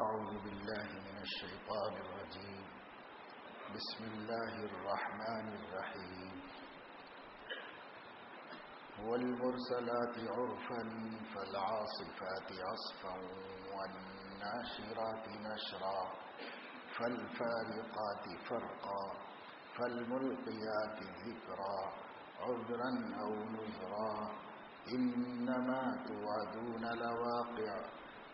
أعوذ بالله من الشيطان الرجيم. بسم الله الرحمن الرحيم. والمرسلات عرفا فالعاصفات عصفا والناشرات نشرا فالفارقات فرقا فالملقيات ذكرا عذرا أو نذرا إنما توعدون لواقع.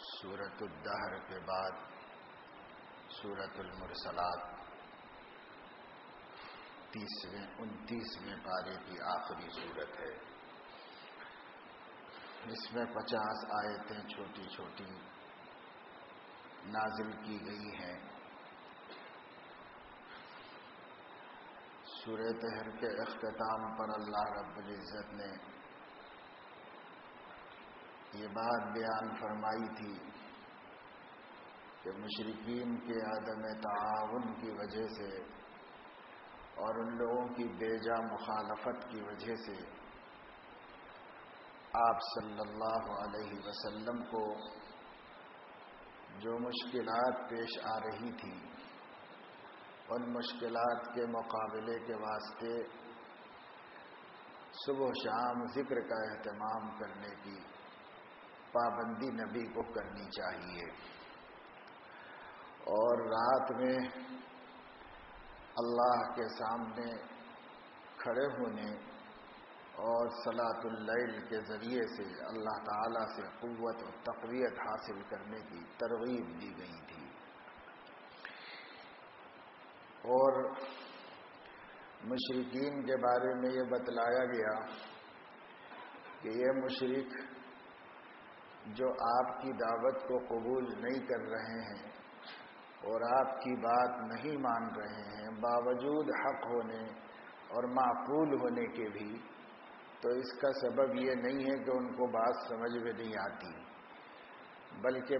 سورت الدہر کے بعد سورت المرسلات تیسویں، انتیسویں پارے کی آخری صورت ہے۔ اس میں پچاس آیتیں چھوٹی چھوٹی نازل کی گئی ہیں۔ سورہ تہر کے اختتام پر اللہ رب العزت نے یہ بات بیان فرمائی تھی کہ مشرقین کے عدم تعاون کی وجہ سے اور ان لوگوں کی بیجا مخالفت کی وجہ سے آپ صلی اللہ علیہ وسلم کو جو مشکلات پیش آ رہی تھی ان مشکلات کے مقابلے کے واسطے صبح و شام ذکر کا اہتمام کرنے کی پابندی نبی کو کرنی چاہیے۔ اور رات میں اللہ کے سامنے کھڑے ہونے اور صلاۃ اللیل کے ذریعے سے اللہ تعالی سے قوت و تقویت حاصل کرنے کی ترغیب دی گئی تھی۔ اور مشرقین کے بارے میں یہ بتلایا گیا کہ یہ مشرق جو آپ کی دعوت کو قبول نہیں کر رہے ہیں اور آپ کی بات نہیں مان رہے ہیں، باوجود حق ہونے اور معقول ہونے کے بھی، تو اس کا سبب یہ نہیں ہے کہ ان کو بات سمجھ میں نہیں آتی۔ بلکہ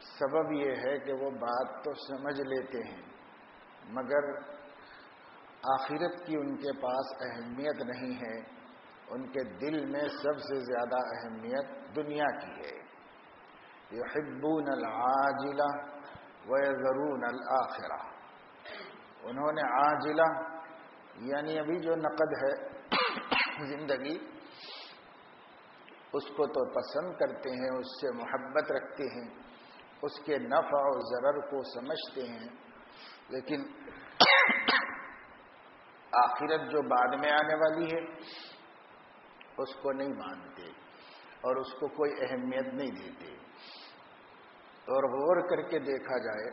سبب یہ ہے کہ وہ بات تو سمجھ لیتے ہیں۔ مگر آخرت کی ان کے پاس اہمیت نہیں ہے، ان کے دل میں سب سے زیادہ اہمیت دنیا کی ہے۔ یہ حبون العاجلہ و ضرون الآخرہ۔ انہوں نے عاجلہ یعنی ابھی جو نقد ہے زندگی، اس کو تو پسند کرتے ہیں، اس سے محبت رکھتے ہیں، اس کے نفع و ضرر کو سمجھتے ہیں، لیکن آخرت جو بعد میں آنے والی ہے، اس کو نہیں مانتے اور اس کو کوئی اہمیت نہیں دیتے۔ اور غور کر کے دیکھا جائے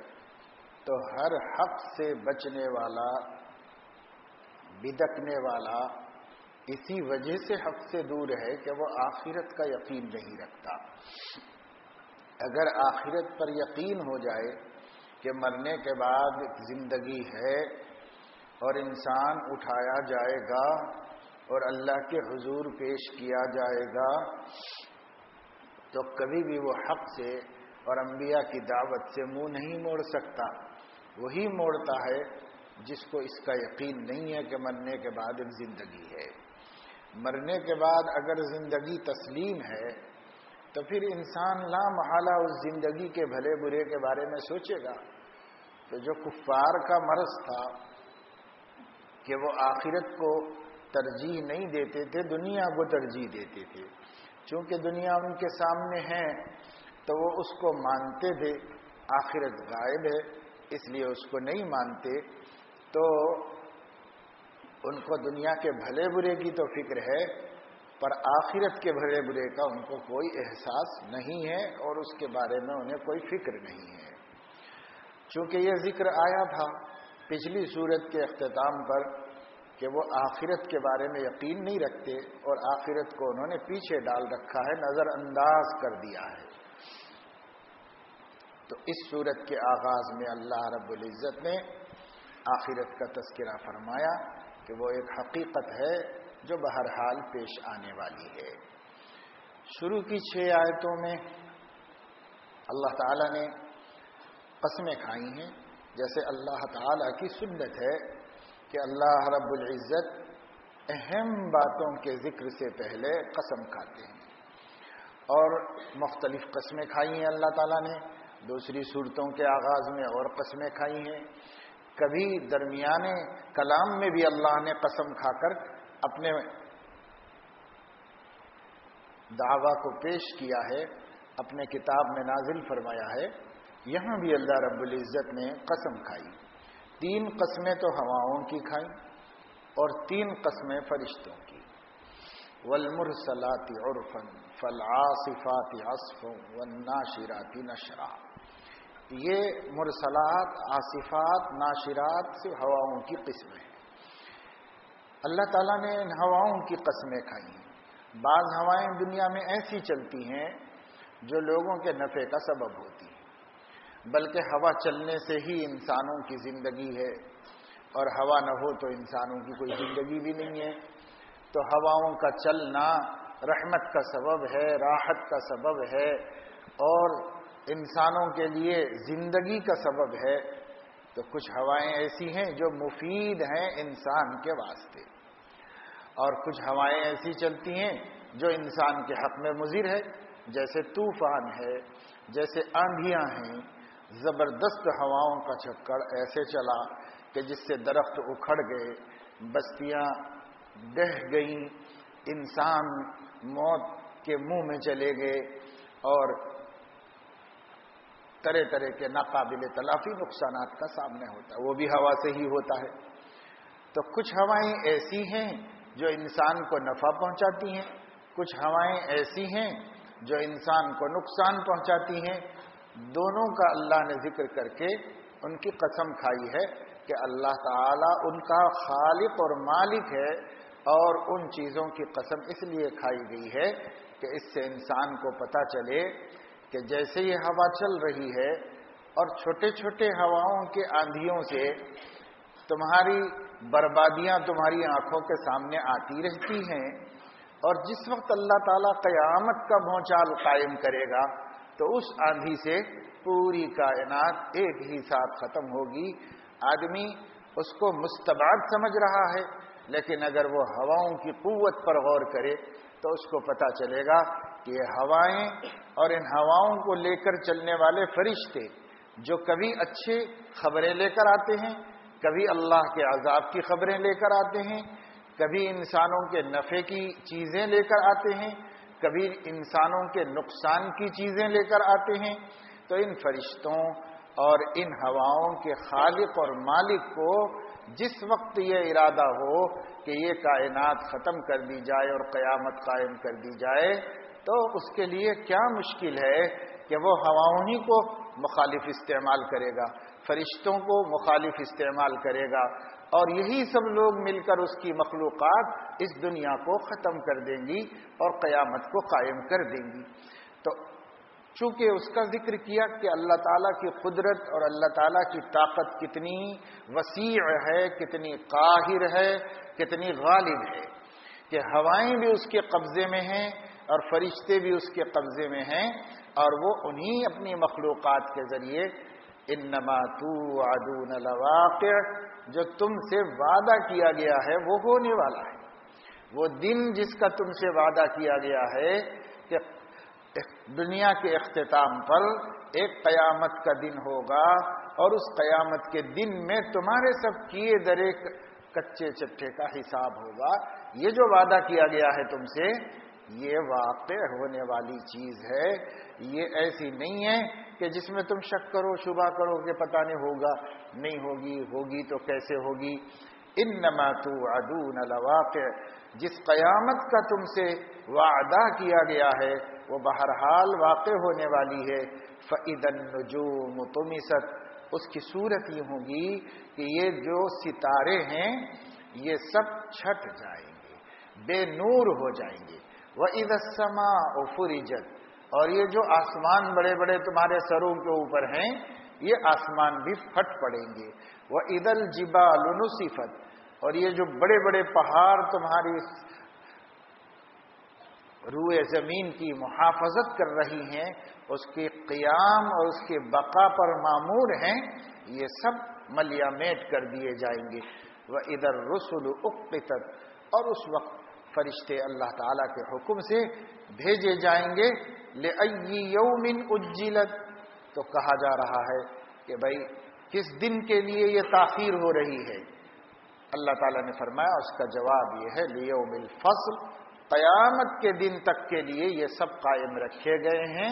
تو ہر حق سے بچنے والا، بدکنے والا اسی وجہ سے حق سے دور ہے کہ وہ آخرت کا یقین نہیں رکھتا۔ اگر آخرت پر یقین ہو جائے کہ مرنے کے بعد زندگی ہے اور انسان اٹھایا جائے گا اور اللہ کے حضور پیش کیا جائے گا، تو کبھی بھی وہ حق سے اور انبیاء کی دعوت سے منہ نہیں موڑ سکتا۔ وہی موڑتا ہے جس کو اس کا یقین نہیں ہے کہ مرنے کے بعد ایک زندگی ہے۔ مرنے کے بعد اگر زندگی تسلیم ہے، تو پھر انسان لا محالہ اس زندگی کے بھلے برے کے بارے میں سوچے گا۔ تو جو کفار کا مرض تھا کہ وہ آخرت کو ترجیح نہیں دیتے تھے، دنیا کو ترجیح دیتے تھے۔ چونکہ دنیا ان کے سامنے ہے، تو وہ اس کو مانتے تھے۔ آخرت غائب ہے، اس لیے اس کو نہیں مانتے۔ تو ان کو دنیا کے بھلے برے کی تو فکر ہے، پر آخرت کے بھلے برے کا ان کو کوئی احساس نہیں ہے اور اس کے بارے میں انہیں کوئی فکر نہیں ہے۔ چونکہ یہ ذکر آیا تھا پچھلی صورت کے اختتام پر کہ وہ آخرت کے بارے میں یقین نہیں رکھتے اور آخرت کو انہوں نے پیچھے ڈال رکھا ہے، نظر انداز کر دیا ہے۔ تو اس صورت کے آغاز میں اللہ رب العزت نے آخرت کا تذکرہ فرمایا کہ وہ ایک حقیقت ہے جو بہرحال پیش آنے والی ہے۔ شروع کی چھ آیتوں میں اللہ تعالیٰ نے قسمیں کھائی ہیں۔ جیسے اللہ تعالیٰ کی سنت ہے کہ اللہ رب العزت اہم باتوں کے ذکر سے پہلے قسم کھاتے ہیں۔ اور مختلف قسمیں کھائی ہیں اللہ تعالیٰ نے، دوسری صورتوں کے آغاز میں اور قسمیں کھائی ہیں۔ کبھی درمیانے کلام میں بھی اللہ نے قسم کھا کر اپنے دعوی کو پیش کیا ہے، اپنے کتاب میں نازل فرمایا ہے۔ یہاں بھی اللہ رب العزت نے قسم کھائی۔ تین قسمیں تو ہواؤں کی کھائیں اور تین قسمیں فرشتوں کی۔ ولمرسلاتی عرفن فلآصفاتی عصف والناشراتی نشرا۔ یہ مرسلات، آصفات، ناشرات سے ہواؤں کی قسمیں ہیں۔ اللہ تعالیٰ نے ان ہواؤں کی قسمیں کھائی ہیں۔ بعض ہوائیں دنیا میں ایسی چلتی ہیں جو لوگوں کے نفع کا سبب ہوتی بلکہ ہوا چلنے سے ہی انسانوں کی زندگی ہے اور ہوا نہ ہو تو انسانوں کی کوئی زندگی بھی نہیں ہے۔ تو ہواؤں کا چلنا رحمت کا سبب ہے، راحت کا سبب ہے اور انسانوں کے لیے زندگی کا سبب ہے۔ تو کچھ ہوائیں ایسی ہیں جو مفید ہیں انسان کے واسطے۔ اور کچھ ہوائیں ایسی چلتی ہیں جو انسان کے حق میں مضر ہے۔ جیسے طوفان ہے، جیسے آندھیاں ہیں زبردست ہواؤں کا چکر ایسے چلا کہ جس سے درخت اکھڑ گئے، بستیاں دہ گئیں، انسان موت کے منہ میں چلے گئے اور طرح طرح کے ناقابل تلافی نقصانات کا سامنے ہوتا ہے۔ وہ بھی ہوا سے ہی ہوتا ہے۔ تو کچھ ہوائیں ایسی ہیں جو انسان کو نفع پہنچاتی ہیں، کچھ ہوائیں ایسی ہیں جو انسان کو نقصان پہنچاتی ہیں۔ دونوں کا اللہ نے ذکر کر کے ان کی قسم کھائی ہے کہ اللہ تعالیٰ ان کا خالق اور مالک ہے اور ان چیزوں کی قسم اس لیے کھائی گئی ہے کہ اس سے انسان کو پتہ چلے کہ جیسے یہ ہوا چل رہی ہے اور چھوٹے چھوٹے ہواؤں کے آندھیوں سے تمہاری بربادیاں تمہاری آنکھوں کے سامنے آتی رہتی ہیں اور جس وقت اللہ تعالیٰ قیامت کا بھونچال قائم کرے گا تو اس آندھی سے پوری کائنات ایک ہی ساتھ ختم ہوگی۔ آدمی اس کو مستباد سمجھ رہا ہے، لیکن اگر وہ ہواؤں کی قوت پر غور کرے تو اس کو پتا چلے گا کہ یہ ہوائیں اور ان ہواؤں کو لے کر چلنے والے فرشتے جو کبھی اچھے خبریں لے کر آتے ہیں، کبھی اللہ کے عذاب کی خبریں لے کر آتے ہیں، کبھی انسانوں کے نفع کی چیزیں لے کر آتے ہیں کبھی انسانوں کے نقصان کی چیزیں لے کر آتے ہیں، تو ان فرشتوں اور ان ہواؤں کے خالق اور مالک کو جس وقت یہ ارادہ ہو کہ یہ کائنات ختم کر دی جائے اور قیامت قائم کر دی جائے، تو اس کے لیے کیا مشکل ہے کہ وہ ہواؤں ہی کو مخالف استعمال کرے گا۔ فرشتوں کو مخالف استعمال کرے گا اور یہی سب لوگ مل کر اس کی مخلوقات اس دنیا کو ختم کر دیں گی اور قیامت کو قائم کر دیں گی۔ تو چونکہ اس کا ذکر کیا کہ اللہ تعالیٰ کی قدرت اور اللہ تعالیٰ کی طاقت کتنی وسیع ہے، کتنی قاہر ہے، کتنی غالب ہے کہ ہوائیں بھی اس کے قبضے میں ہیں اور فرشتے بھی اس کے قبضے میں ہیں اور وہ انہی اپنی مخلوقات کے ذریعے انما توعدون لواقع، جو تم سے وعدہ کیا گیا ہے وہ ہونے والا ہے۔ وہ دن جس کا تم سے وعدہ کیا گیا ہے کہ دنیا کے اختتام پر ایک قیامت کا دن ہوگا اور اس قیامت کے دن میں تمہارے سب کیے درے کچے چٹے کا حساب ہوگا۔ یہ جو وعدہ کیا گیا ہے تم سے یہ واقع ہونے والی چیز ہے، یہ ایسی نہیں ہے کہ جس میں تم شک کرو، شبہ کرو کہ پتہ نہیں ہوگا، نہیں ہوگی ہوگی تو کیسے ہوگی؟ ان نما تو ادون الواقع جس قیامت کا تم سے وعدہ کیا گیا ہے، وہ بہرحال واقع ہونے والی ہے۔ فعید النجوم تمست اس کی صورت یہ ہوگی کہ یہ جو ستارے ہیں، یہ سب چھٹ جائیں گے، بے نور ہو جائیں گے۔ وہ ادسما فریجت اور یہ جو آسمان بڑے بڑے تمہارے سروں کے اوپر ہیں، یہ آسمان بھی پھٹ پڑیں گے۔ وہ عید الجبا لنصفت اور یہ جو بڑے بڑے پہاڑ تمہاری روئے زمین کی محافظت کر رہی ہیں، اس کے قیام اور اس کے بقا پر معمور ہیں، یہ سب ملیا میٹ کر دیے جائیں گے۔ وہ ادھر رسول اقتت اور اس وقت فرشتے اللہ تعالی کے حکم سے بھیجے جائیں گے لے یومن اجلت تو کہا جا رہا ہے کہ بھائی، کس دن کے لیے یہ تاخیر ہو رہی ہے؟ اللہ تعالیٰ نے فرمایا، اس کا جواب یہ ہے لیوم الفصل۔ قیامت کے دن تک کے لیے یہ سب قائم رکھے گئے ہیں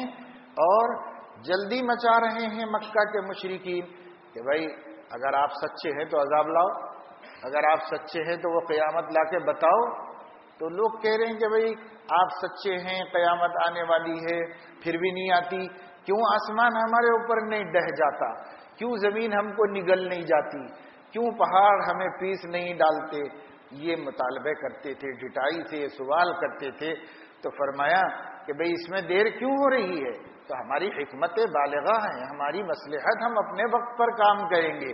اور جلدی مچا رہے ہیں مکہ کے مشرقین کہ بھائی، اگر آپ سچے ہیں تو عذاب لاؤ، اگر آپ سچے ہیں تو وہ قیامت لا کے بتاؤ۔ تو لوگ کہہ رہے ہیں کہ بھائی آپ سچے ہیں، قیامت آنے والی ہے، پھر بھی نہیں آتی۔ کیوں؟ آسمان ہمارے اوپر نہیں ڈہ جاتا۔ کیوں زمین ہم کو نگل نہیں جاتی؟ کیوں پہاڑ ہمیں پیس نہیں ڈالتے؟ یہ مطالبے کرتے تھے ڈٹائی سے سوال کرتے تھے۔ تو فرمایا کہ بھئی اس میں دیر کیوں ہو رہی ہے؟ تو ہماری حکمت بالغاہ ہیں، ہماری مسلحت ہم اپنے وقت پر کام کریں گے۔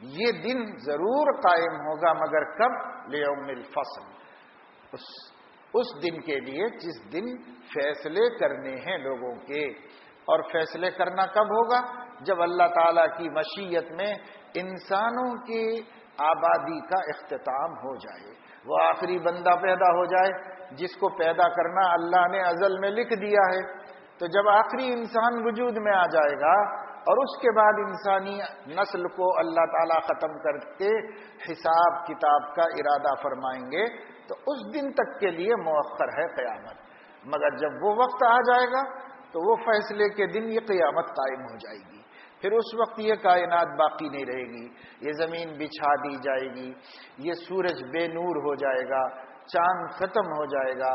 یہ دن ضرور قائم ہوگا، مگر کب؟ لیوم الفصل۔ اس اس دن کے لیے جس دن فیصلے کرنے ہیں لوگوں کے۔ اور فیصلے کرنا کب ہوگا؟ جب اللہ تعالی کی مشیت میں انسانوں کی آبادی کا اختتام ہو جائے، وہ آخری بندہ پیدا ہو جائے، جس کو پیدا کرنا اللہ نے ازل میں لکھ دیا ہے۔ تو جب آخری انسان وجود میں آ جائے گا اور اس کے بعد انسانی نسل کو اللہ تعالیٰ ختم کر کے حساب کتاب کا ارادہ فرمائیں گے، تو اس دن تک کے لیے مؤخر ہے قیامت۔ مگر جب وہ وقت آ جائے گا، تو وہ فیصلے کے دن یہ قیامت قائم ہو جائے گی۔ پھر اس وقت یہ کائنات باقی نہیں رہے گی، یہ زمین بچھا دی جائے گی، یہ سورج بے نور ہو جائے گا، چاند ختم ہو جائے گا،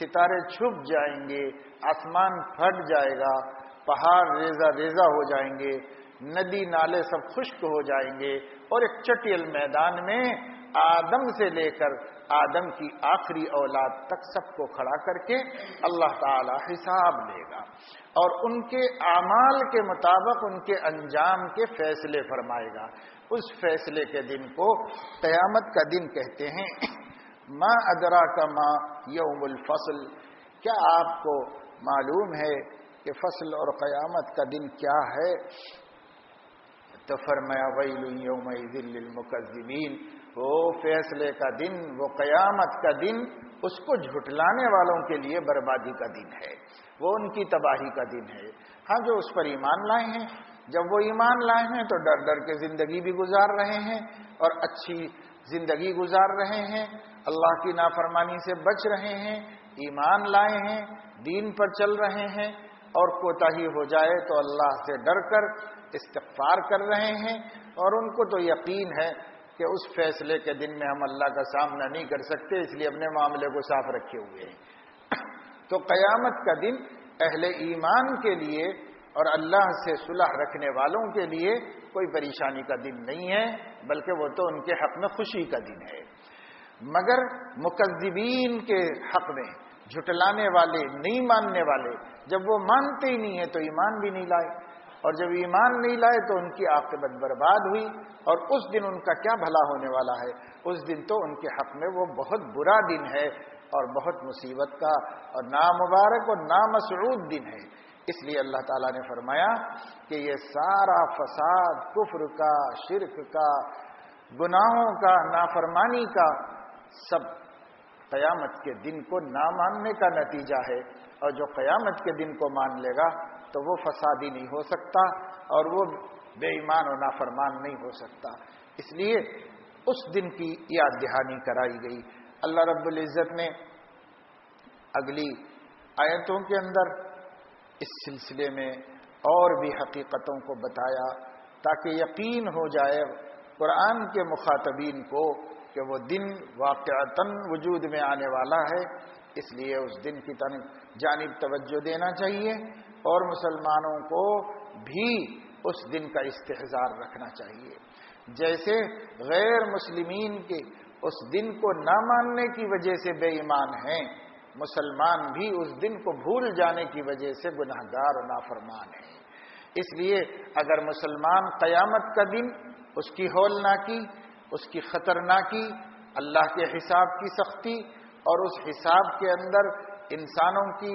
ستارے چھپ جائیں گے، آسمان پھٹ جائے گا پہاڑ ریزا ریزا ہو جائیں گے، ندی نالے سب خشک ہو جائیں گے اور ایک چٹیل میدان میں آدم سے لے کر آدم کی آخری اولاد تک سب کو کھڑا کر کے اللہ تعالی حساب لے گا۔ اور ان کے اعمال کے مطابق ان کے انجام کے فیصلے فرمائے گا۔ اس فیصلے کے دن کو قیامت کا دن کہتے ہیں۔ ماں ادرا کا ماں یوم الفصل، کیا آپ کو معلوم ہے کہ فصل اور قیامت کا دن کیا ہے؟ تو فرمایا، ویل یوم ذل المکذبین وہ فیصلے کا دن، وہ قیامت کا دن، اس کو جھٹلانے والوں کے لیے بربادی کا دن ہے، وہ ان کی تباہی کا دن ہے۔ ہاں جو اس پر ایمان لائے ہیں، جب وہ ایمان لائے ہیں تو ڈر ڈر کے زندگی بھی گزار رہے ہیں اور اچھی زندگی گزار رہے ہیں۔ اللہ کی نافرمانی سے بچ رہے ہیں، ایمان لائے ہیں، دین پر چل رہے ہیں۔ اور کوتا ہی ہو جائے تو اللہ سے ڈر کر استغفار کر رہے ہیں اور ان کو تو یقین ہے کہ اس فیصلے کے دن میں ہم اللہ کا سامنا نہیں کر سکتے، اس لیے اپنے معاملے کو صاف رکھے ہوئے ہیں۔ تو قیامت کا دن اہل ایمان کے لیے اور اللہ سے صلح رکھنے والوں کے لیے کوئی پریشانی کا دن نہیں ہے، بلکہ وہ تو ان کے حق میں خوشی کا دن ہے۔ مگر مقدبین کے حق میں جھٹلانے والے، نہیں ماننے والے۔ جب وہ مانتے ہی نہیں ہیں تو ایمان بھی نہیں لائے۔ اور جب ایمان نہیں لائے تو ان کی عاقبت برباد ہوئی۔ اور اس دن ان کا کیا بھلا ہونے والا ہے؟ اس دن تو ان کے حق میں وہ بہت برا دن ہے اور بہت مصیبت کا اور نامبارک اور نامسعود دن ہے۔ اس لیے اللہ تعالیٰ نے فرمایا کہ یہ سارا فساد، کفر کا، شرک کا، گناہوں کا، نافرمانی کا سب قیامت کے دن کو نہ ماننے کا نتیجہ ہے اور جو قیامت کے دن کو مان لے گا تو وہ فسادی نہیں ہو سکتا اور وہ بے ایمان و نافرمان نہیں ہو سکتا۔ اس لیے اس دن کی یاد دہانی کرائی گئی۔ اللہ رب العزت نے اگلی آیتوں کے اندر اس سلسلے میں اور بھی حقیقتوں کو بتایا تاکہ یقین ہو جائے قرآن کے مخاطبین کو کہ وہ دن واقعتاً وجود میں آنے والا ہے، اس لیے اس دن کی جانب توجہ دینا چاہیے اور مسلمانوں کو بھی اس دن کا استحصار رکھنا چاہیے۔ جیسے غیر مسلمین کے اس دن کو نہ ماننے کی وجہ سے بے ایمان ہیں، مسلمان بھی اس دن کو بھول جانے کی وجہ سے گناہ گار و نافرمان ہیں۔ اس لیے اگر مسلمان قیامت کا دن اس کی ہولناکی اس کی خطرناکی، اللہ کے حساب کی سختی اور اس حساب کے اندر انسانوں کی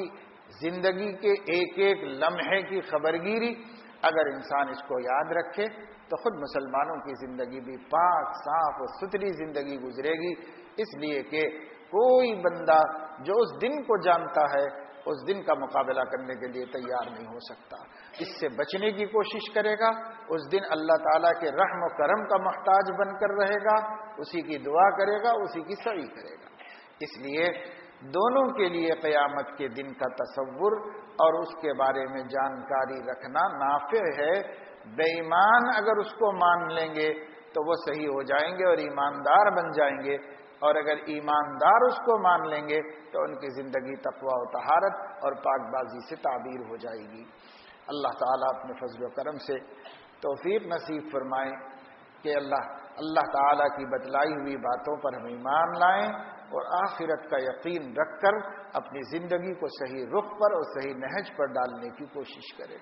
زندگی کے ایک ایک لمحے کی خبرگیری، اگر انسان اس کو یاد رکھے تو خود مسلمانوں کی زندگی بھی پاک، صاف اور ستھری زندگی گزرے گی۔ اس لیے کہ کوئی بندہ جو اس دن کو جانتا ہے، اس دن کا مقابلہ کرنے کے لیے تیار نہیں ہو سکتا۔ اس سے بچنے کی کوشش کرے گا، اس دن اللہ تعالیٰ کے رحم و کرم کا محتاج بن کر رہے گا، اسی کی دعا کرے گا، اسی کی سعی کرے گا۔ اس لیے دونوں کے لیے قیامت کے دن کا تصور اور اس کے بارے میں جانکاری رکھنا نافع ہے۔ بے ایمان اگر اس کو مان لیں گے تو وہ صحیح ہو جائیں گے اور ایماندار بن جائیں گے۔ اور اگر ایماندار اس کو مان لیں گے تو ان کی زندگی تقوا و تہارت اور پاک بازی سے تعبیر ہو جائے گی۔ اللہ تعالیٰ اپنے فضل و کرم سے توفیق نصیب فرمائیں کہ اللہ اللہ تعالیٰ کی بتلائی ہوئی باتوں پر ہم ایمان لائیں اور آخرت کا یقین رکھ کر اپنی زندگی کو صحیح رخ پر اور صحیح نہج پر ڈالنے کی کوشش کریں۔